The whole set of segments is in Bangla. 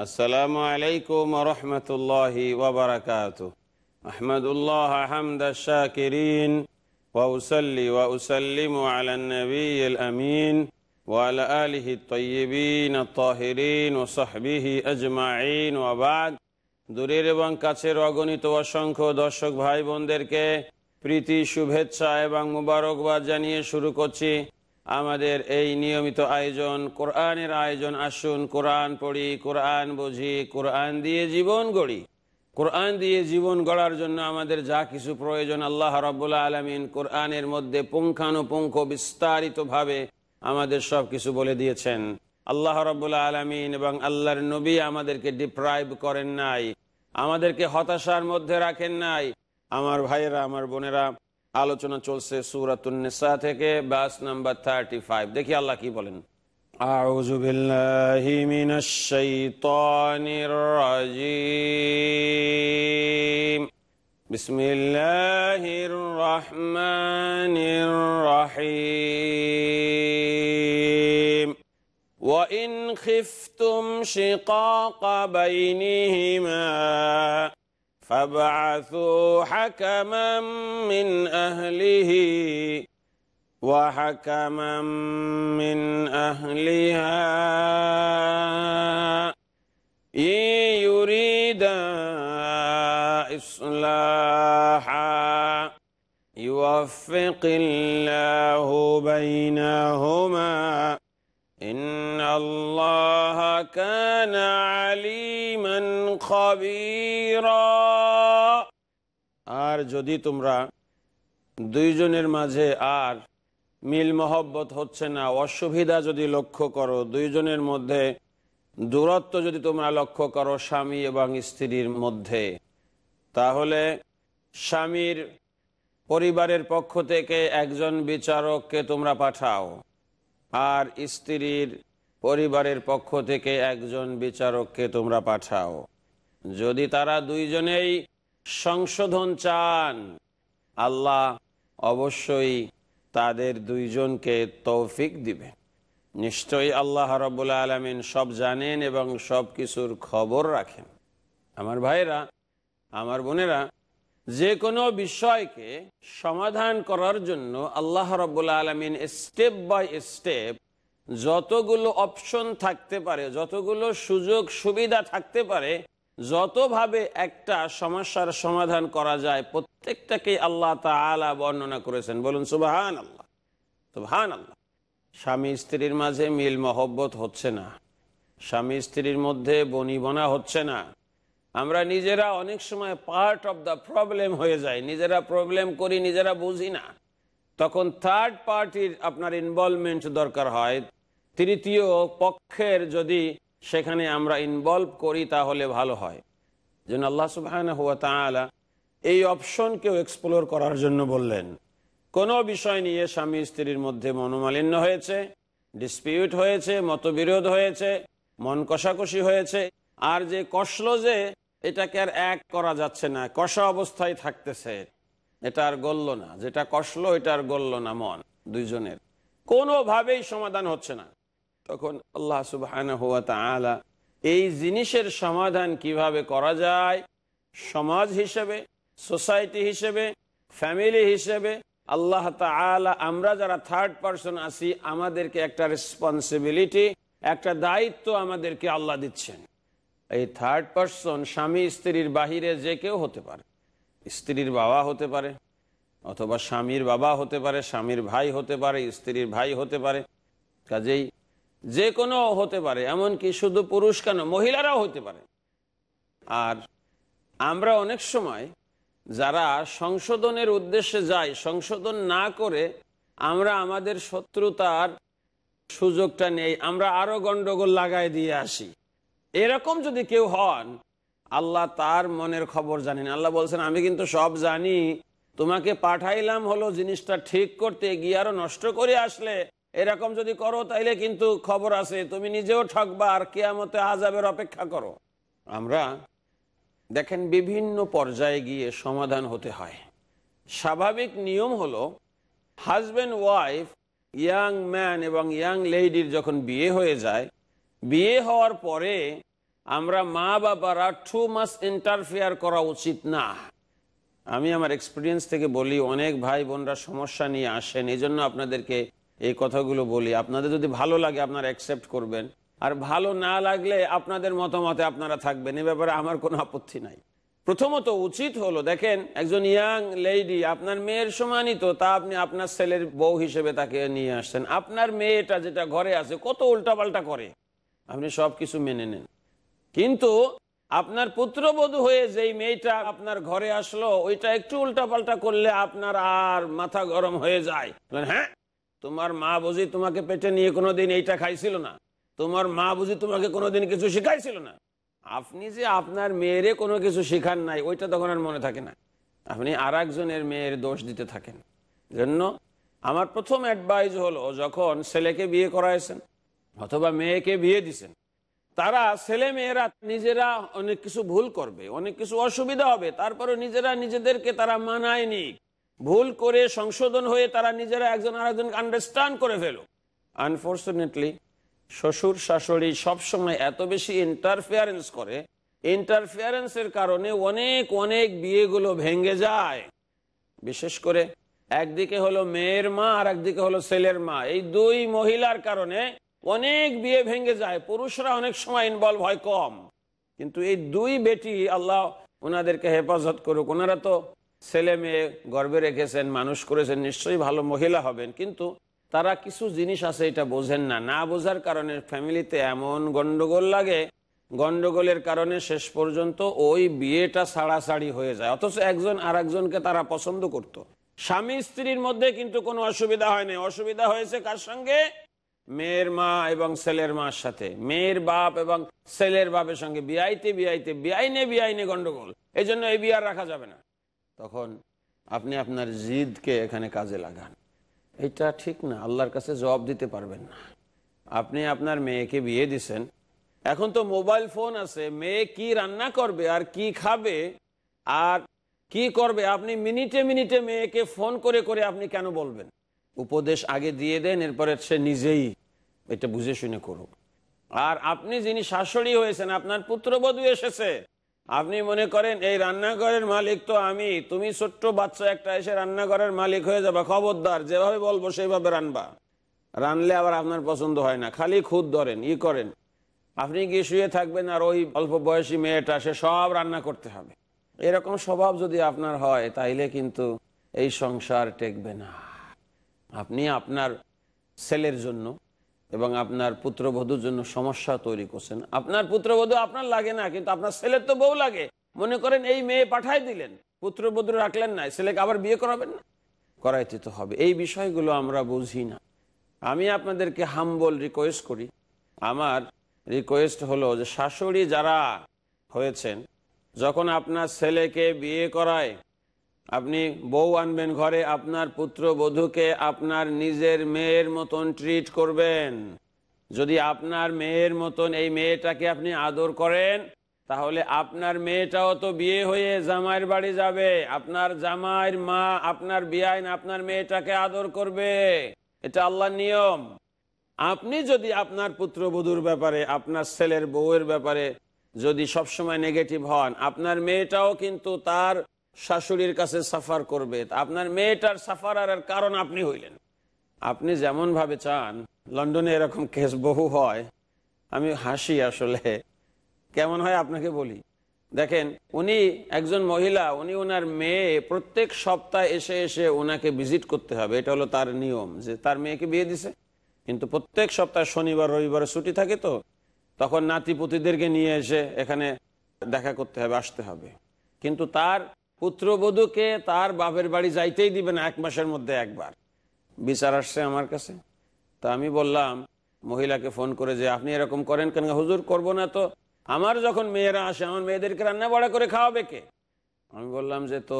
السلام عليكم ورحمة الله وبركاته أحمد الله حمد الشاكرين وأسلي وأسلم على النبي الأمين وعلى آله الطيبين الطاهرين وصحبه أجمعين وبعد দূরের এবং কাছের অগণিত অসংখ্য দর্শক ভাই বোনদেরকে প্রীতি শুভেচ্ছা এবং মুবারকবাদ জানিয়ে শুরু করছি আমাদের এই নিয়মিত আয়োজন, কোরআনের আয়োজন, আসুন কোরআন পড়ি, কোরআন বুঝি, কোরআন দিয়ে জীবন গড়ি। কোরআন দিয়ে জীবন গড়ার জন্য আমাদের যা কিছু প্রয়োজন, আল্লাহ রব্বুল্লা আলমিন কোরআনের মধ্যে পুঙ্খানুপুঙ্খ, বিস্তারিতভাবে আমাদের সব কিছু বলে দিয়েছেন। আল্লাহ রব্বুল্লা আলমিন এবং আল্লাহর নবী আমাদেরকে ডিপ্রাইভ করেন নাই, আমাদেরকে হতাশার মধ্যে রাখেন নাই। আমার ভাইয়েরা, আমার বোনেরা আলোচনা চলছে সুরাতুন্নেসা থেকে বাস নাম্বার থার্টি ফাইভ দেখি আল্লাহ কি বলেন أعوذ بالله من الشيطان الرجيم بسم الله الرحمن الرحيم وإن خفتم شقاق بينهما فابعثوا حكما من أهله وحكما من أهلها إن يريدا إصلاحا. يوفق الله بينهما. إن الله كان عليما خبيرا. যদি তোমরা দুইজনের মাঝে আর মিল মহব্বত হচ্ছে না, অসুবিধা যদি লক্ষ্য করো, দুইজনের মধ্যে দূরত্ব যদি তোমরা লক্ষ্য করো স্বামী এবং স্ত্রীর মধ্যে, তাহলে স্বামীর পরিবারের পক্ষ থেকে একজন বিচারককে তোমরা পাঠাও আর স্ত্রীর পরিবারের পক্ষ থেকে একজন বিচারককে তোমরা পাঠাও। যদি তারা দুইজনেই সংশোধন চান। আল্লাহ অবশ্যই তাদের দুইজনকে তৌফিক দিবেন। নিশ্চয়ই আল্লাহ রবুল্লা আলমিন সব জানেন এবং সব কিছুর খবর রাখেন। আমার ভাইরা, আমার বোনেরা, যে কোনো বিষয়কে সমাধান করার জন্য আল্লাহ রব্বুল্লা আলমিন স্টেপ বাই স্টেপ যতগুলো অপশন থাকতে পারে, যতগুলো সুযোগ সুবিধা থাকতে পারে যতভাবে একটা সমস্যার সমাধান করা যায় প্রত্যেকটাকে আল্লাহ তালা বর্ণনা করেছেন। বলুন সুবাহান আল্লাহ সুবাহান আল্লাহ স্বামী স্ত্রীর মাঝে মিল মহব্বত হচ্ছে না। স্বামী স্ত্রীর মধ্যে বনিবনা হচ্ছে না। আমরা নিজেরা অনেক সময় পার্ট অফ দ্য প্রবলেম হয়ে যায় নিজেরা প্রবলেম করি, নিজেরা বুঝি না। তখন থার্ড পার্টির আপনার ইনভলভমেন্ট দরকার হয়। তৃতীয় পক্ষের যদি সেখানে আমরা ইনভলভ করি তাহলে ভালো হয়। যেন আল্লাহ সুবাহ হুয়া তালা এই অপশনকেও এক্সপ্লোর করার জন্য বললেন। কোনো বিষয় নিয়ে স্বামী স্ত্রীর মধ্যে মনোমালিন্য হয়েছে ডিসপিউট হয়েছে, মতবিরোধ হয়েছে, মন কষাকষি হয়েছে, আর যে কষল যে এটাকে আর এক করা যাচ্ছে না, কষা অবস্থায় থাকতেছে, এটা আর গলল না। যেটা কষলো এটা আর গলল না, মন দুইজনের। কোনোভাবেই সমাধান হচ্ছে না। তখন আল্লাহ সুবাহ এই জিনিসের সমাধান কীভাবে করা যায়? সমাজ হিসেবে, সোসাইটি হিসেবে, ফ্যামিলি হিসেবে আল্লাহ তালা আমরা যারা থার্ড পার্সন আছি, আমাদেরকে একটা রেসপন্সিবিলিটি একটা দায়িত্ব আমাদেরকে আল্লাহ দিচ্ছেন। এই থার্ড পার্সন স্বামী স্ত্রীর বাহিরে যে কেউ হতে পারে। স্ত্রীর বাবা হতে পারে, অথবা স্বামীর বাবা হতে পারে, স্বামীর ভাই হতে পারে, স্ত্রীর ভাই হতে পারে। কাজেই যে কোনো হতে পারে, এমনকি শুধু পুরুষ কেন, মহিলারাও হতে পারে। আর আমরা অনেক সময় যারা সংশোধনের উদ্দেশ্যে যাই, সংশোধন না করে আমরা আমাদের শত্রুতার সুযোগটা নেই, আমরা আরও গন্ডগোল লাগাই দিয়ে আসি। এরকম যদি কেউ হন, আল্লাহ তার মনের খবর জানেন। আল্লাহ বলছেন, আমি কিন্তু সব জানি। তোমাকে পাঠাইলাম হলো জিনিসটা ঠিক করতে, গিয়ে আরও নষ্ট করে আসলে। এরকম যদি করো, তাইলে কিন্তু খবর আছে। তুমি নিজেও ঠকবা আর কেয়ামতে আজাবের অপেক্ষা করো। আমরা দেখেন বিভিন্ন পর্যায়ে গিয়ে সমাধান হতে হয়। স্বাভাবিক নিয়ম হলো হাজব্যান্ড ওয়াইফ ইয়াং ম্যান এবং ইয়াং লেডির যখন বিয়ে হয়ে যায়, বিয়ে হওয়ার পরে আমরা মা বাবারা টু মাস ইন্টারফেয়ার করা উচিত না। আমি আমার এক্সপিরিয়েন্স থেকে বলি, অনেক ভাই বোনরা সমস্যা নিয়ে আসেন এই জন্য আপনাদেরকে এই কথাগুলো বলি। আপনাদের যদি ভালো লাগে, আপনারা অ্যাকসেপ্ট করবেন। আর ভালো না লাগলে আপনাদের মতামতে আপনারা থাকবেন। এ ব্যাপারে আমার কোনো আপত্তি নাই। প্রথমত উচিত হলো, দেখেন, একজন ইয়াং লেডি আপনার মেয়ের সমানই তো, তা আপনি আপনার ছেলের বউ হিসেবে তাকে নিয়ে আসছেন। আপনার মেয়েটা যেটা ঘরে আছে, কত উল্টাপাল্টা করে। আপনি সব কিছু মেনে নেন। কিন্তু আপনার পুত্রবধূ হয়ে যেই মেয়েটা আপনার ঘরে আসলো, ওইটা একটু উল্টাপাল্টা করলে আপনার আর মাথা গরম হয়ে যায়। হ্যাঁ তোমার মা বুঝি তোমাকে পেটে নিয়ে কোনোদিন এইটা খাইছিল না? তোমার মা বুঝি তোমাকে কোনোদিন কিছু শিখাইছিল না? আপনি যে আপনার মেয়েরে কোনো কিছু শিখান নাই, ওইটা তখন আর মনে থাকে না। আপনি আর একজনের মেয়ের দোষ দিতে থাকেন। জন্য আমার প্রথম অ্যাডভাইস হলো, যখন ছেলেকে বিয়ে করাইছেন অথবা মেয়েকে বিয়ে দিছেন, তারা ছেলে মেয়েরা নিজেরা অনেক কিছু ভুল করবে, অনেক কিছু অসুবিধা হবে তারপরে নিজেরা নিজেদেরকে তারা মানায় নি ভুল করে সংশোধন হয়ে তারা নিজেরা একজন আরেকজনকে আন্ডারস্ট্যান্ড করে ফেলো আনফর্চুনেটলি শ্বশুর শাশুড়ি সবসময় এত বেশি ইন্টারফেয়ারেন্স করে। ইন্টারফেয়ারেন্সের কারণে অনেক অনেক বিয়েগুলো ভেঙে যায়। বিশেষ করে একদিকে হলো মেয়ের মা আর একদিকে হলো ছেলের মা। এই দুই মহিলার কারণে অনেক বিয়ে ভেঙে যায়। পুরুষরা অনেক সময় ইনভলভ হয় কম। কিন্তু এই দুই বেটি আল্লাহ ওনাদেরকে হেফাজত করুক। ওনারা তো ছেলে মেয়ে গর্বে রেখেছেন, মানুষ করেছেন, নিশ্চয়ই ভালো মহিলা হবেন, কিন্তু তারা কিছু জিনিস আছে এটা বোঝেন না। না বোঝার কারণে ফ্যামিলিতে এমন গন্ডগোল লাগে, গন্ডগোলের কারণে শেষ পর্যন্ত ওই বিয়েটা ছাড়াছাড়ি হয়ে যায়। অথচ একজন আর একজনকে তারা পছন্দ করত। স্বামী স্ত্রীর মধ্যে কিন্তু কোনো অসুবিধা হয়নি অসুবিধা হয়েছে কার সঙ্গে? মেয়ের মা এবং ছেলের মার সাথে। মেয়ের বাপ এবং ছেলের বাপের সঙ্গে। বিয়াইতে বিয়াইতে বিআইনে বিআইনে গন্ডগোল। এই জন্য এই বিয়ার রাখা যাবে না। তখন আপনি আপনার জিদকে এখানে কাজে লাগান। এটা ঠিক না, আল্লাহর কাছে জবাব দিতে পারবেন না। আপনি আপনার মেয়েকে বিয়ে দিছেন, এখন তো মোবাইল ফোন আছে, মেয়ে কি রান্না করবে, আর কি খাবে, আর কি করবে, আপনি মিনিটে মিনিটে মেয়েকে ফোন করে করে আপনি কেন বলবেন? উপদেশ আগে দিয়ে দেন, এরপরে সে নিজেই এটা বুঝে শুনে করুক। আর আপনি যিনি শাশুড়ি হয়েছেন, আপনার পুত্রবধূ এসেছে আপনি মনে করেন, এই রান্নাঘরের মালিক তো আমি। তুমি ছোট্ট বাচ্চা একটা এসে রান্নাঘরের মালিক হয়ে যাবে। খবরদার, যেভাবে বলব সেইভাবে রানবা। রানলে আবার আপনার পছন্দ হয় না। খালি খুদ ধরেন, ই করেন। আপনি গিয়ে শুয়ে থাকবেন আর ওই অল্প বয়সী মেয়েটা, সে সব রান্না করতে হবে। এরকম স্বভাব যদি আপনার হয়, তাইলে কিন্তু এই সংসার টেকবে না। আপনি আপনার ছেলের জন্য এবং আপনার পুত্রবধূর জন্য সমস্যা তৈরি করছেন। আপনার পুত্রবধূ আপনার লাগে না, কিন্তু আপনার ছেলের তো বউ লাগে। মনে করেন এই মেয়ে পাঠাই দিলেন, পুত্রবধূ রাখলেন না, ছেলেকে আবার বিয়ে করাবেন না? করাইতে তো হবে। এই বিষয়গুলো আমরা বুঝি না। আমি আপনাদেরকে হাম্বল রিকোয়েস্ট করি। আমার রিকোয়েস্ট হলো যে শাশুড়ি যারা হয়েছেন, যখন আপনার ছেলেকে বিয়ে করায় আপনি বউ আনবেন ঘরে, আপনার পুত্র বধূকে আপনার নিজের মেয়ের মতন ট্রিট করবেন। যদি আপনার মেয়ের মতন এই মেয়েটাকে আপনি আদর করেন, তাহলে আপনার মেয়েটাও তো বিয়ে হয়ে জামাইয়ের বাড়ি যাবে। আপনার জামাইয়ের মা আপনার বিয়াইন আপনার মেয়েটাকে আদর করবে। এটা আল্লাহর নিয়ম। আপনি যদি আপনার পুত্র পুত্রবধূর ব্যাপারে, আপনার ছেলের বউয়ের ব্যাপারে যদি সবসময় নেগেটিভ হন, আপনার মেয়েটাও কিন্তু তার শাশুড়ির কাছে সাফার করবে। আপনার মেয়েটার সাফার আর কারণ আপনি হইলেন। আপনি যেমন ভাবে চান, লন্ডনে এরকম কেস বহু হয়। আমি হাসি আসলে। কেমন হয় আপনাকে বলি? দেখেন, উনি একজন মহিলা, উনি ওনার মেয়ে, প্রত্যেক সপ্তাহে এসে এসে ওনাকে ভিজিট করতে হবে। এটা হলো তার নিয়ম যে তার মেয়েকে বিয়ে দিছে। কিন্তু প্রত্যেক সপ্তাহে শনিবার, রবিবারে ছুটি থাকে তো, তখন নাতিপুতিদেরকে নিয়ে এসে এখানে দেখা করতে হবে, আসতে হবে। কিন্তু তার পুত্রবধূকে তার বাপের বাড়ি যাইতেই দিবে না এক মাসের মধ্যে একবার। বিচার আসছে আমার কাছে। তা আমি বললাম, মহিলাকে ফোন করে যে, আপনি এরকম করেন কেন? হুজুর, করব না তো। আমার যখন মেয়েরা আসে, আমার মেয়েদেরকে রান্না বড়া করে খাওয়াবে কে? আমি বললাম যে, তো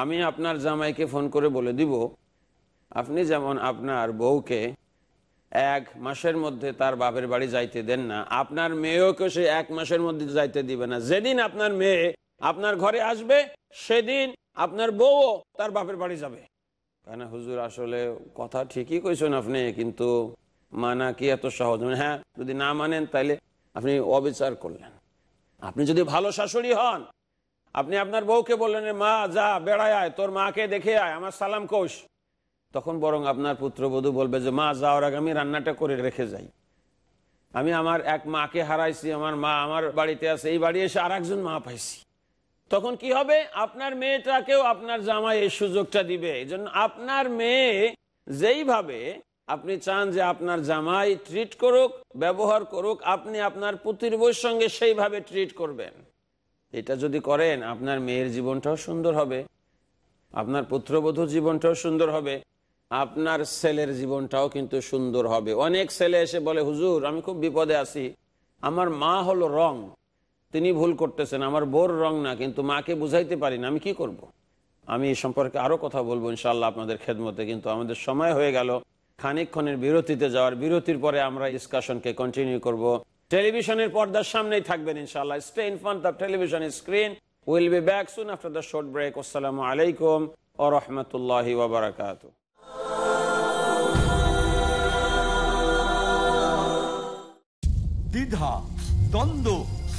আমি আপনার জামাইকে ফোন করে বলে দিব, আপনি যেমন আপনার বউকে এক মাসের মধ্যে তার বাপের বাড়ি যাইতে দেন না, আপনার মেয়েকে সে এক মাসের মধ্যে যাইতে দিবে না। যেদিন আপনার মেয়ে আপনার ঘরে আসবে, সেদিন আপনার বউও তার বাপের বাড়ি যাবে। কেন হুজুর, আসলে কথা ঠিকই কইছেন আপনি, কিন্তু মানা কি এত সহজ? মানে হ্যাঁ যদি না মানেন তাইলে আপনি অবিচার করলেন। আপনি যদি ভালো শাশুড়ি হন, আপনি আপনার বউকে বললেন, মা, যা, বেড়ায় আয়, তোর মাকে দেখে আয়, আমার সালাম কোষ তখন বরং আপনার পুত্রবধূ বলবে যে, মা, যাওয়ার আগে আমি রান্নাটা করে রেখে যাই। আমি আমার এক মাকে হারাইছি, আমার মা আমার বাড়িতে আছে, এই বাড়ি এসে আর একজন মা পাইছি। তখন কি হবে? আপনার মেয়েটাকেও আপনার জামাই এই সুযোগটা দিবে। এই জন্য আপনার মেয়ে যেইভাবে আপনি চান যে আপনার জামাই ট্রিট করুক, ব্যবহার করুক, আপনি আপনার পুত্রের বউর সঙ্গে সেইভাবে ট্রিট করবেন। এটা যদি করেন, আপনার মেয়ের জীবনটাও সুন্দর হবে। আপনার পুত্রবধূ জীবনটাও সুন্দর হবে। আপনার ছেলের জীবনটাও কিন্তু সুন্দর হবে। অনেক ছেলে এসে বলে, হুজুর, আমি খুব বিপদে আছি। আমার মা হলো রং। তিনি ভুল করতেছেন, আমার বোর রং না, কিন্তু মাকে বুঝাইতে পারি না, আমি কি করব। আমি এই সম্পর্কে আরও কথা বলব ইনশাল্লাহ আপনাদের খেদমতে, কিন্তু আমাদের সময় হয়ে গেল। খানিকক্ষণের বিরতিতে যাওয়ার, বিরতির পরে আমরা ডিসকাশনকে কন্টিনিউ করব। টেলিভিশনের পর্দার সামনেই থাকবেন ইনশাল্লাহ stay in front of television screen will be back soon after the short break আসসালামু আলাইকুম ও রহমতুল্লাহি ওবরাকাতু দ্বিধা, দ্বন্দ্ব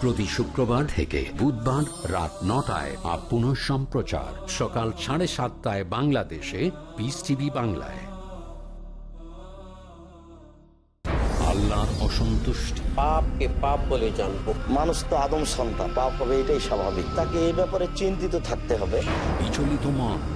প্রতি শুক্রবার থেকে বুধবার রাত নটায় আর পুনঃ সম্প্রচার। সকাল সাড়ে সাতটায় বাংলাদেশে পিস টিভি বাংলায়। আল্লাহর অসন্তুষ্টি। পাপকে পাপ বলে জানব। মানুষ তো আদম সন্তান পাপ হবে এটাই স্বাভাবিক। তাকে এই ব্যাপারে চিন্তিত থাকতে হবে। বিচলিত মন।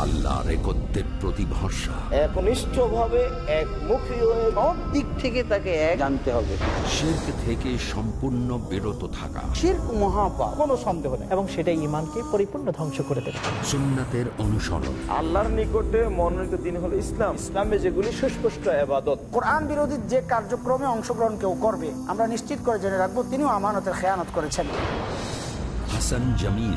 আল্লাহ রেকর্দের প্রতি ভরসা। একনিষ্ঠ একমুখী হয়ে সব দিক থেকে তাকে এক জানতে হবে। শির্ক থেকে সম্পূর্ণ বিরত থাকা। শির্ক মহাপাপ। কোনো সন্দেহ নেই। এবং সেটা ইমানকে পরিপূর্ণ ধ্বংস করে দেবে। সুন্নাতের অনুসরণ। আল্লাহর নিকটে মনোনীত দিন হলো ইসলাম। ইসলামে যেগুলি সুস্পষ্ট আবাদত কোরআন বিরোধী যে কার্যক্রমে অংশগ্রহণ কেউ করবে আমরা নিশ্চিত করে জেনে রাখব তিনিও আমানতের খেয়ানত করেছেন। Hasan Jamil.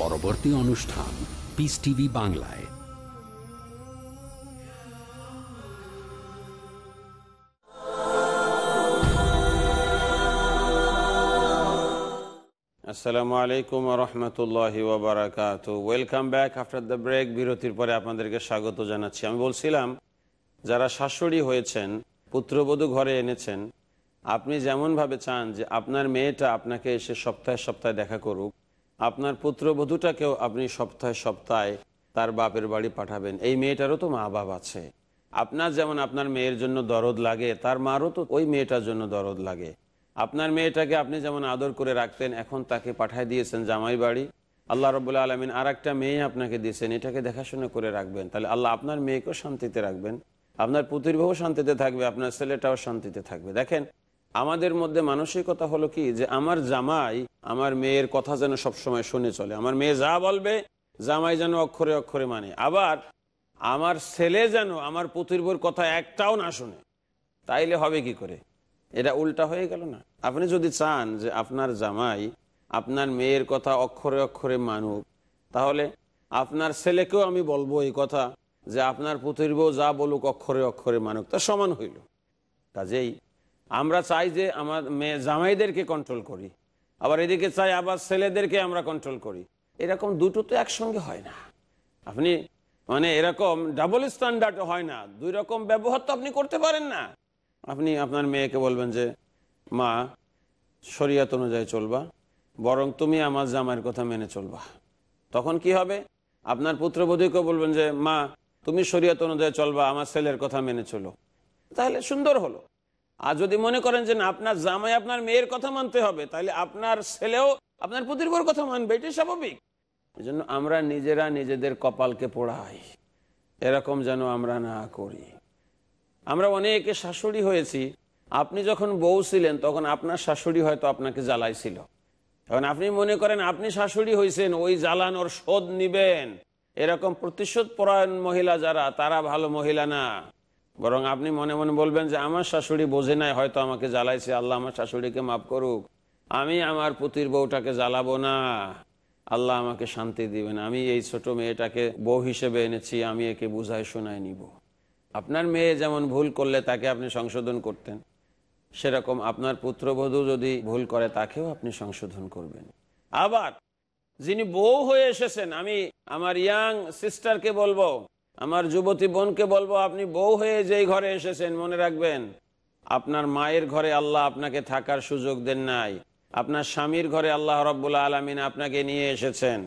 পরবর্তী অনুষ্ঠান পিস টিভি বাংলায়। আসসালামু আলাইকুম রহমতুল্লাহ ওবরাকাত welcome back after the break বিরতির পরে আপনাদেরকে স্বাগত জানাচ্ছি। আমি বলছিলাম, যারা শাশুড়ি হয়েছেন, পুত্রবধূ ঘরে এনেছেন, আপনি যেমনভাবে চান যে আপনার মেয়েটা আপনাকে এসে সপ্তাহে সপ্তাহে দেখা করুক আপনার পুত্রবধূটাকেও আপনি সপ্তাহে সপ্তাহে তার বাপের বাড়ি পাঠাবেন। এই মেয়েটারও তো মা বাপ আছে। আপনার যেমন আপনার মেয়ের জন্য দরদ লাগে, তার মারও তো ওই মেয়েটার জন্য দরদ লাগে। আপনার মেয়েটাকে আপনি যেমন আদর করে রাখতেন, এখন তাকে পাঠায় দিয়েছেন জামাই বাড়ি। আল্লাহ রবুল্লা আলমিন আর একটা মেয়ে আপনাকে দিয়েছেন, এটাকে দেখাশোনা করে রাখবেন। তাহলে আল্লাহ আপনার মেয়েকেও শান্তিতে রাখবেন। আপনার পুতিরভাও শান্তিতে থাকবে, আপনার ছেলেটাও শান্তিতে থাকবে। দেখেন আমাদের মধ্যে মানসিকতা হলো কি? যে আমার জামাই আমার মেয়ের কথা যেন সবসময় শুনে চলে। আমার মেয়ে যা বলবে, জামাই যেন অক্ষরে অক্ষরে মানে। আবার আমার ছেলে যেন আমার পুতির কথা একটাও না শুনে, তাইলে হবে কি করে? এটা উল্টা হয়ে গেল না? আপনি যদি চান যে আপনার জামাই আপনার মেয়ের কথা অক্ষরে অক্ষরে মানুক, তাহলে আপনার ছেলেকেও আমি বলব এই কথা যে আপনার পুতির যা বলুক অক্ষরে অক্ষরে মানুক। তা সমান হইল। কাজেই আমরা চাই যে আমার মেয়ে জামাইদেরকে কন্ট্রোল করি। আবার এদিকে চাই আবার ছেলেদেরকে আমরা কন্ট্রোল করি। এরকম দুটো তো একসঙ্গে হয় না। আপনি মানে এরকম ডাবল স্ট্যান্ডার্ড হয় না। দুই রকম ব্যবহার তো আপনি করতে পারেন না। আপনি আপনার মেয়েকে বলবেন যে, মা, শরিয়াত অনুযায়ী চলবা, বরং তুমি আমার জামাইয়ের কথা মেনে চলবা। তখন কি হবে? আপনার পুত্রবধূকে বলবেন যে, মা, তুমি শরিয়াত অনুযায়ী চলবা, আমার ছেলের কথা মেনে চলো। তাহলে সুন্দর হলো। আর যদি মনে করেন যে না, আপনার জামাই আপনার মেয়ের কথা মানতে হবে তাহলে আপনার ছেলেও আপনার পুত্রবর কথা মানবে, এটাই স্বাভাবিক। এই জন্য আমরা নিজেরা নিজেদের কপালকে পোড়াই, এরকম যেন আমরা না করি। আমরা অনেকে শাশুড়ি হয়েছি, আপনি যখন বউ ছিলেন, তখন আপনার শাশুড়ি হয়তো আপনাকে জ্বালাইছিল। এখন আপনি মনে করেন, আপনি শাশুড়ি হয়েছেন ওই জ্বালানোর শোধ নিবেন। এরকম প্রতিশোধ পরায়ণ মহিলা যারা, তারা ভালো মহিলা না। বরং আপনি মনে মনে বলবেন যে আমার শাশুড়ি বোঝে নাই, হয়তো আমাকে জ্বালাইছে, আল্লাহ আমার শাশুড়িকে মাফ করুক। আমি আমার পুতির বউটাকে জ্বালাবো না। আল্লাহ আমাকে শান্তি দিবেন। আমি এই ছোট মেয়েটাকে বউ হিসেবে এনেছি, আমি একে বুঝায় শোনায় নিব। আপনার মেয়ে যেমন ভুল করলে তাকে আপনি সংশোধন করতেন, সেরকম আপনার পুত্রবধূ যদি ভুল করে, তাকেও আপনি সংশোধন করবেন। আবার যিনি বউ হয়ে এসেছেন, আমি আমার ইয়াং সিস্টারকে বলব আমার যুবতী বোনকে বলব, আপনি বউ হয়ে যেই ঘরে এসেছেন, মনে রাখবেন, আপনার মায়ের ঘরে আল্লাহ আপনাকে থাকার সুযোগ দেন নাই। আপনার স্বামীর ঘরে আল্লাহ রব্বুল্লা আলমিন আপনাকে নিয়ে এসেছেন।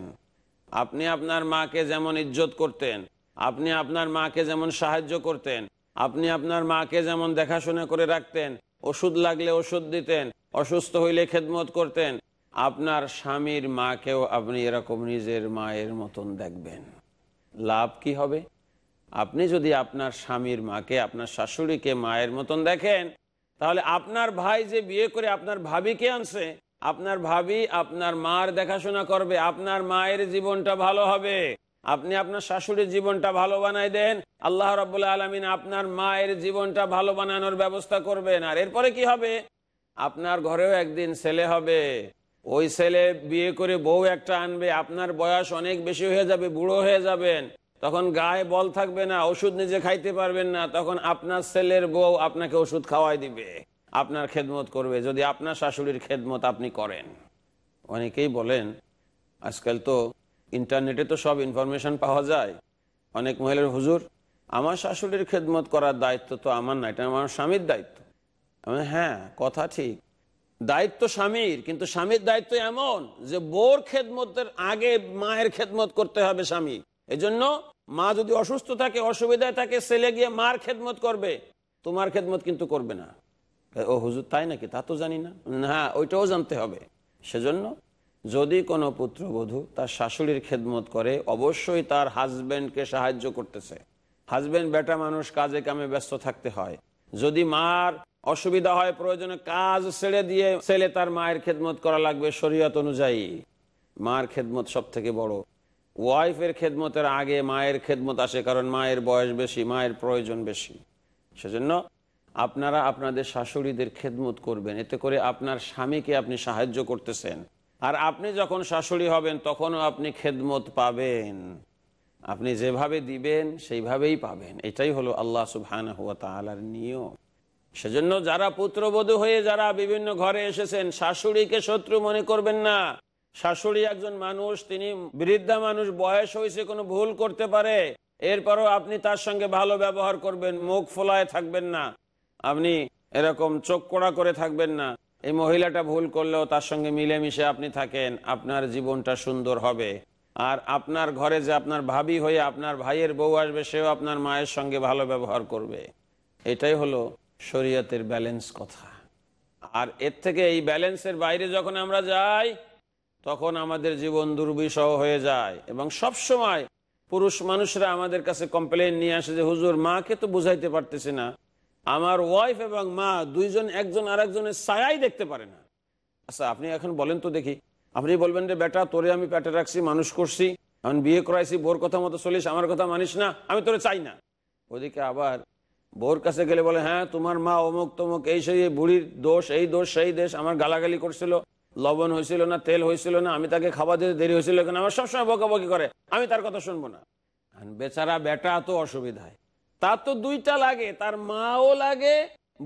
আপনি আপনার মাকে যেমন ইজ্জত করতেন, আপনি আপনার মাকে যেমন সাহায্য করতেন, আপনি আপনার মাকে যেমন দেখাশোনা করে রাখতেন, ওষুধ লাগলে ওষুধ দিতেন, অসুস্থ হইলে খেদমত করতেন, আপনার স্বামীর মাকেও আপনি এরকম নিজের মায়ের মতন দেখবেন। লাভ কি হবে? আপনি যদি আপনার স্বামীর মাকে, আপনার শাশুড়িকে মায়ের মতন দেখেন, তাহলে আপনার ভাই যে বিয়ে করে আপনার ভাবিকে আনছে, আপনার ভাবি আপনার মার দেখাশোনা করবে, আপনার মায়ের জীবনটা ভালো হবে। আপনি আপনার শাশুড়ির জীবনটা ভালো বানাই দেন, আল্লাহ রবাহ আলমিন আপনার মায়ের জীবনটা ভালো বানানোর ব্যবস্থা করবেন। আর এরপরে কি হবে? আপনার ঘরেও একদিন ছেলে হবে। ওই ছেলে বিয়ে করে বউ একটা আনবে, আপনার বয়স অনেক বেশি হয়ে যাবে, বুড়ো হয়ে যাবেন। তখন গায়ে বল থাকবে না, ওষুধ নিজে খাইতে পারবেন না, তখন আপনার ছেলের বউ আপনাকে ওষুধ খাওয়াই দিবে, আপনার খেদমত করবে, যদি আপনার শাশুড়ির খেদমত আপনি করেন। অনেকেই বলেন, আজকাল তো ইন্টারনেটে তো সব ইনফরমেশন পাওয়া যায়। অনেক মহিলার, হুজুর, আমার শাশুড়ির খেদমত করার দায়িত্ব তো আমার না, এটা আমার স্বামীর দায়িত্ব। আমি হ্যাঁ কথা ঠিক। দায়িত্ব স্বামীর, কিন্তু স্বামীর দায়িত্ব এমন যে বোর খেদমতের আগে মায়ের খেদমত করতে হবে স্বামী এজন্য মা যদি অসুস্থ থাকে, অসুবিধায় থাকে, ছেলে গিয়ে মার খেদমত করবে, তোমার খেদমত কিন্তু করবে না। ও হুজুর, তাই নাকি? তা তো জানি না। হ্যাঁ ওইটাও জানতে হবে। সেজন্য যদি কোনো পুত্রবধূ তার শাশুড়ির খেদমত করে, অবশ্যই তার হাজব্যান্ডকে সাহায্য করতেছে। হাজব্যান্ড বেটা মানুষ, কাজে কামে ব্যস্ত থাকতে হয়। যদি মার অসুবিধা হয়, প্রয়োজনে কাজ ছেড়ে দিয়ে ছেলে তার মায়ের খেদমত করা লাগবে শরীয়ত অনুযায়ী। মার খেদমত সব থেকে বড়। ওয়াইফের খেদমতের আগে মায়ের খেদমত আসে, কারণ মায়ের বয়স বেশি, মায়ের প্রয়োজন বেশি। সেজন্য আপনারা আপনাদের শাশুড়িদের খেদমত করবেন। এতে করে আপনার স্বামীকে আপনি সাহায্য করতেছেন। আর আপনি যখন শাশুড়ি হবেন, তখনও আপনি খেদমত পাবেন। আপনি যেভাবে দিবেন, সেইভাবেই পাবেন। এটাই হলো আল্লাহ সুবহান হুয়া তালার নিয়ম। সেজন্য যারা পুত্রবধূ হয়ে যারা বিভিন্ন ঘরে এসেছেন, শাশুড়িকে শত্রু মনে করবেন না। শাশুড়ি একজন মানুষ, তিনি বৃদ্ধা মানুষ, বয়স হয়েছে, কোনো ভুল করতে পারে, এরপরও আপনি তার সঙ্গে ভালো ব্যবহার করবেন, মুখ ফোলায় থাকবেন না, আপনি এরকম চোখ কড়া করে থাকবেন না, এই মহিলাটা ভুল করলেও তার সঙ্গে মিলেমিশে আপনি থাকেন, আপনার জীবনটা সুন্দর হবে, আর আপনার ঘরে যে আপনার ভাবি হয়ে আপনার ভাইয়ের বউ আসবে, সেও আপনার মায়ের সঙ্গে ভালো ব্যবহার করবে, এটাই হলো শরীয়তের ব্যালেন্স কথা, আর এর থেকে এই ব্যালেন্সের বাইরে যখন আমরা যাই তখন আমাদের জীবন দুর্বিষহ হয়ে যায়। এবং সব সময় পুরুষ মানুষরা আমাদের কাছে কমপ্লেন নিয়ে আসে যে, হুজুর, মাকে তো বুঝাইতে পারতেছে না। আমার ওয়াইফ এবং মা দুইজন, একজন আর একজনের ছায়াই দেখতে পারে না। আচ্ছা আপনি এখন বলেন তো দেখি। আপনি বলবেন যে বেটা, তোরে আমি পেটে রাখছি, মানুষ করছি। এখন বিয়ে করাইছি, বোর কথা মতো চলিস, আমার কথা মানিস না, আমি তোরে চাই না। ওদিকে আবার বোর কাছে গেলে বলে হ্যাঁ তোমার মা অমুক তমুক এই সেই বুড়ির দোষ, এই দোষ, সেই দেশ, আমার গালাগালি করছিল। লবণ হয়েছিল না, তেল হয়েছিল না, আমি তাকে খাবার দিতে দেরি হয়েছিল কেন? আমার সবসময় বকাবকি করে। আমি তার কথা শুনব না। বেচারা বেটা তো অসুবিধায়। তার তো দুইটা লাগে। তার মাও লাগে,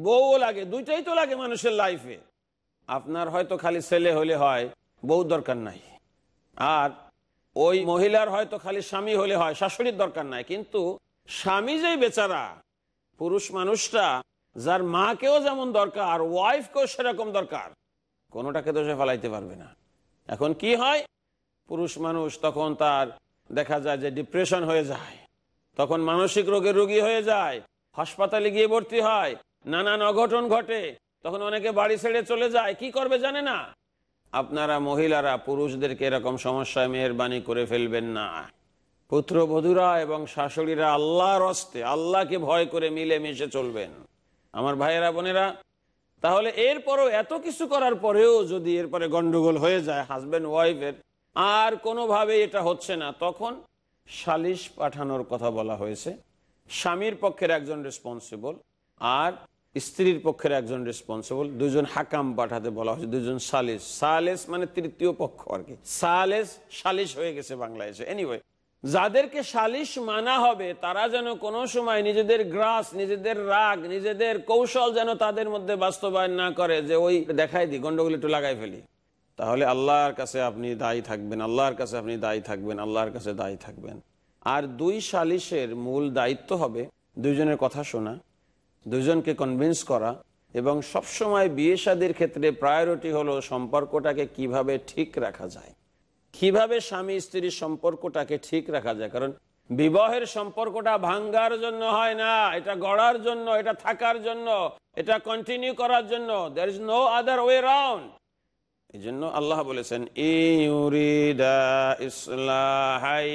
বউও লাগে। দুইটাই তো লাগে মানুষের লাইফে আপনার হয়তো খালি ছেলে হলে হয়, বউ দরকার নাই। আর ওই মহিলার হয়তো খালি স্বামী হলে হয়, শাশুড়ির দরকার নাই। কিন্তু স্বামী যেই বেচারা, পুরুষ মানুষটা, যার মাকেও যেমন দরকার ওয়াইফকেও সেরকম দরকার। কোনোটাকে দোষে ফেলাইতে পারবে না। এখন কি হয়? পুরুষ মানুষ তখন তার দেখা যায় যে ডিপ্রেশন হয়ে যায়, তখন মানসিক রোগের রোগী হয়ে যায়, হাসপাতালে গিয়ে ভর্তি হয়, নানান অঘটন ঘটে, তখন অনেকে বাড়ি ছেড়ে চলে যায়, কি করবে জানে না? আপনারা মহিলারা পুরুষদেরকে এরকম সমস্যায় মেহরবানি করে ফেলবেন না। পুত্রবধূরা এবং শাশুড়িরা আল্লাহর হস্তে আল্লাহকে ভয় করে মিলে মিশে চলবেন। আমার ভাইয়েরা, বোনেরা তাহলে এরপরও এত কিছু করার পরেও যদি এরপরে গন্ডগোল হয়ে যায় হাজব্যান্ড ওয়াইফের আর কোনোভাবে এটা হচ্ছে না। তখন সালিশ পাঠানোর কথা বলা হয়েছে। স্বামীর পক্ষের একজন রেসপন্সিবল আর স্ত্রীর পক্ষের একজন রেসপন্সিবল দুজন হাকাম পাঠাতে বলা হয়েছে, দুজন সালিস। সালেস মানে তৃতীয় পক্ষ আর কি। সালেস সালিশ হয়ে গেছে বাংলাদেশে এনিওয়ে যাদেরকে সালিশ মানা হবে, তারা যেন কোনো সময় নিজেদের গ্রাস, নিজেদের রাগ, নিজেদের কৌশল যেন তাদের মধ্যে বাস্তবায়ন না করে, যে ওই দেখাই দিই গন্ডগোল একটু লাগাই ফেলি। তাহলে আল্লাহর কাছে আপনি দায়ী থাকবেন, আল্লাহর কাছে আপনি দায়ী থাকবেন, আল্লাহর কাছে দায়ী থাকবেন। আর দুই সালিশের মূল দায়িত্ব হবে, দুইজনের কথা শোনা দুজনকে কনভিন্স করা, এবং সবসময় বিয়ে শাদির ক্ষেত্রে প্রায়োরিটি হলো সম্পর্কটাকে কীভাবে ঠিক রাখা যায়। কীভাবে স্বামী স্ত্রীর সম্পর্কটাকে ঠিক রাখা যায়? কারণ বিবাহের সম্পর্কটা ভাঙ্গার জন্য হয় না। এটা গড়ার জন্য, এটা থাকার জন্য, এটা কন্টিনিউ করার জন্য। There is no other way round এই জন্য আল্লাহ বলেছেন ইসলাহাই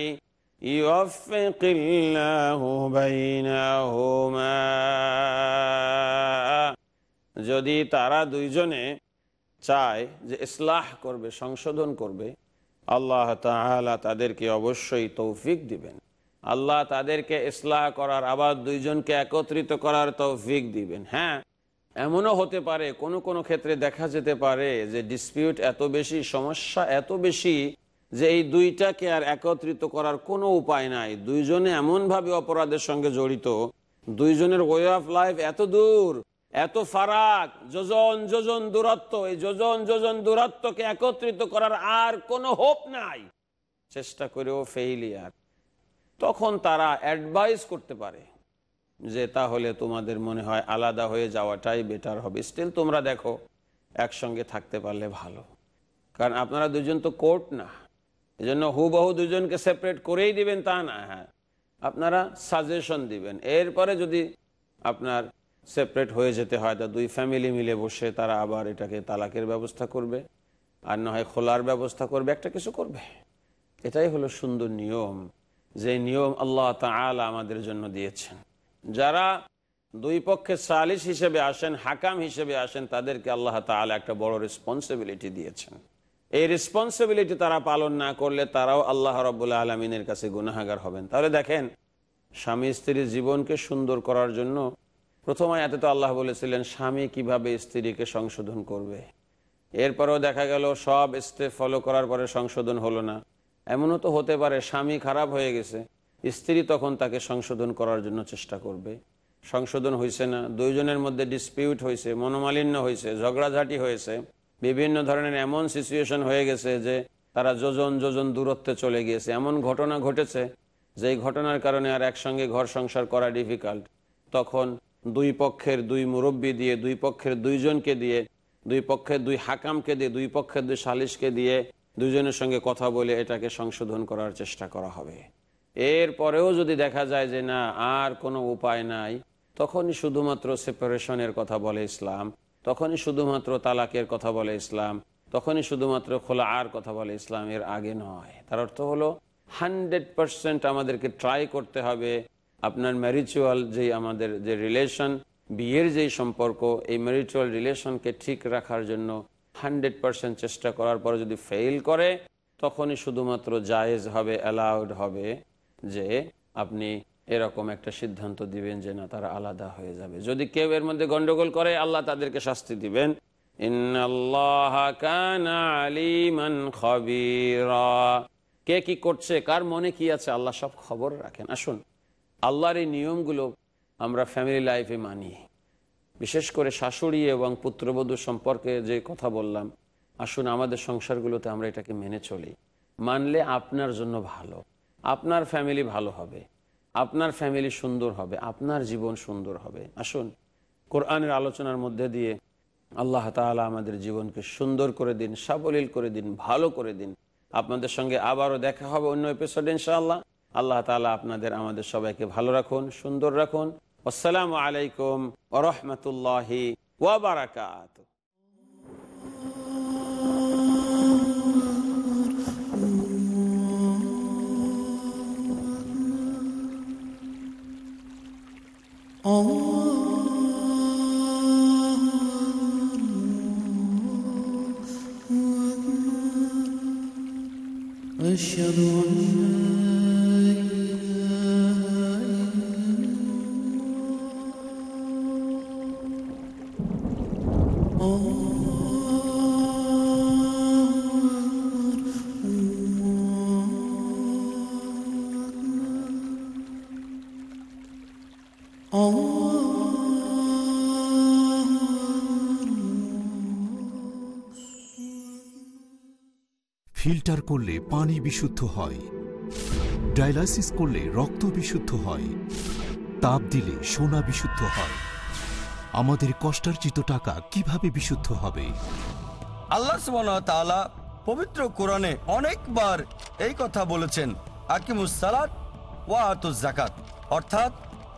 যদি তারা দুইজনে চায় যে ইসলাহ করবে, সংশোধন করবে আল্লাহ তাআলা তাদেরকে অবশ্যই তৌফিক দিবেন। আল্লাহ তাদেরকে ইসলাহ করার, আবার দুইজনকে একত্রিত করার তৌফিক দিবেন। হ্যাঁ এমনও হতে পারে, কোনো কোনো ক্ষেত্রে দেখা যেতে পারে যে ডিসপিউট এত বেশি, সমস্যা এত বেশি যে এই দুইটাকে আর একত্রিত করার কোনো উপায় নাই। দুইজনে এমনভাবে অপরাধের সঙ্গে জড়িত, দুইজনের ওয়ে অফ লাইফ এত দূর এত ফারাক, যোজন যোজন দূরত্ব, এই যোজন যোজন দূরত্বকে একত্রিত করার আর কোনো হোপ নাই। চেষ্টা করেও ফেইলিয়ার তখন তারা অ্যাডভাইস করতে পারে যে, তাহলে তোমাদের মনে হয় আলাদা হয়ে যাওয়াটাই বেটার হবে। স্টিল তোমরা দেখো, একসঙ্গে থাকতে পারলে ভালো। কারণ আপনারা দুজন তো কোর্ট না। এই জন্য হুবহু দুজনকে সেপারেট করেই দিবেন তা না হ্যাঁ। আপনারা সাজেশন দিবেন। এরপরে যদি আপনার সেপারেট হয়ে যেতে হয়, তা দুই ফ্যামিলি মিলে বসে তারা আবার এটাকে তালাকের ব্যবস্থা করবে। আর না হয় খোলার ব্যবস্থা করবে, একটা কিছু করবে। এটাই হলো সুন্দর নিয়ম, যে নিয়ম আল্লাহ তাআলা আমাদের জন্য দিয়েছেন। যারা দুই পক্ষে সালিশ হিসেবে আসেন, হাকাম হিসেবে আসেন, তাদেরকে আল্লাহ তাআলা একটা বড় রেসপন্সিবিলিটি দিয়েছেন। এই রেসপন্সিবিলিটি তারা পালন না করলে তারাও আল্লাহ রব্বুল্লা আলমিনের কাছে গুনাহাগার হবেন। তাহলে দেখেন, স্বামী স্ত্রীর জীবনকে সুন্দর করার জন্য প্রথম আয়াতে তো আল্লাহ বলেছিলেন, স্বামী কীভাবে স্ত্রীকে সংশোধন করবে? এরপরেও দেখা গেল, সব স্টেপ ফলো করার পরে সংশোধন হলো না। এমনও তো হতে পারে, স্বামী খারাপ হয়ে গেছে, স্ত্রী তখন তাকে সংশোধন করার জন্য চেষ্টা করবে। সংশোধন হয়েছে না, দুইজনের মধ্যে ডিসপিউট হয়েছে মনোমালিন্য হয়েছে ঝগড়াঝাটি হয়েছে। বিভিন্ন ধরনের এমন সিচুয়েশন হয়ে গেছে যে তারা যোজন যোজন দূরত্বে চলে গিয়েছে। এমন ঘটনা ঘটেছে যে এই ঘটনার কারণে আর একসঙ্গে ঘর সংসার করা ডিফিকাল্ট তখন দুই পক্ষের দুই মুরব্বী দিয়ে, দুই পক্ষের দুইজনকে দিয়ে, দুই পক্ষের দুই হাকামকে দিয়ে, দুই পক্ষের দুই সালিশকে দিয়ে দুজনের সঙ্গে কথা বলে এটাকে সংশোধন করার চেষ্টা করা হবে। এরপরেও যদি দেখা যায় যে না, আর কোনো উপায় নাই, তখনই শুধুমাত্র সেপারেশনের কথা বলে ইসলাম, তখনই শুধুমাত্র তালাকের কথা বলে ইসলাম, তখনই শুধুমাত্র খোলা আর কথা বলে ইসলাম এর আগে নয়। তার অর্থ হলো হান্ড্রেড পারসেন্ট আমাদেরকে ট্রাই করতে হবে আপনার ম্যারিচুয়াল যেই আমাদের যে রিলেশন বিয়ের যেই সম্পর্ক, এই ম্যারিচুয়াল রিলেশনকে ঠিক রাখার জন্য হান্ড্রেড পারসেন্ট চেষ্টা করার পর যদি ফেল করে, তখনই শুধুমাত্র জায়েজ হবে অ্যালাউড হবে যে আপনি এরকম একটা সিদ্ধান্ত দিবেন যে না, তারা আলাদা হয়ে যাবে। যদি কেউ এর মধ্যে গন্ডগোল করে, আল্লাহ তাদেরকে শাস্তি দিবেন। কে কি করছে, কার মনে কি আছে, আল্লাহ সব খবর রাখেন। আসুন আল্লাহর এই নিয়মগুলো আমরা ফ্যামিলি লাইফে মানি। বিশেষ করে শাশুড়ি এবং পুত্রবধূ সম্পর্কে যে কথা বললাম, আসুন আমাদের সংসারগুলোতে আমরা এটাকে মেনে চলি। মানলে আপনার জন্য ভালো, আপনার ফ্যামিলি ভালো হবে, আপনার ফ্যামিলি সুন্দর হবে, আপনার জীবন সুন্দর হবে। আসুন, কোরআনের আলোচনার মধ্যে দিয়ে আল্লাহ তাআলা আমাদের জীবনকে সুন্দর করে দিন, সাবলীল করে দিন, ভালো করে দিন। আপনাদের সঙ্গে আবারও দেখা হবে অন্য এপিসোড ইনশাআল্লাহ। আল্লাহ তাআলা আপনাদের আমাদের সবাইকে ভালো রাখুন সুন্দর রাখুন আসসালামু আলাইকুম ওরহমতুল্লাহি ওয়াবারাকাত أشهد أن ফিল্টার করলে পানি বিশুদ্ধ হয়। ডায়ালাইসিস করলে রক্ত বিশুদ্ধ হয়। তাপ দিলে সোনা বিশুদ্ধ হয়। আমাদের কষ্টার্জিত টাকা কীভাবে বিশুদ্ধ হবে? আল্লাহ ওয়া পবিত্র কোরআনে অনেকবার এই কথা বলেছেন। আকিমুস সালাত ওয়া আতুজ জাকাত অর্থাৎ